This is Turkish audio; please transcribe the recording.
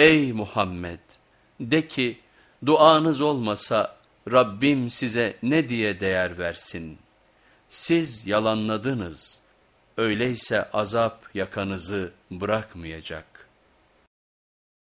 Ey Muhammed! De ki duanız olmasa Rabbim size ne diye değer versin? Siz yalanladınız, öyleyse azap yakanızı bırakmayacak.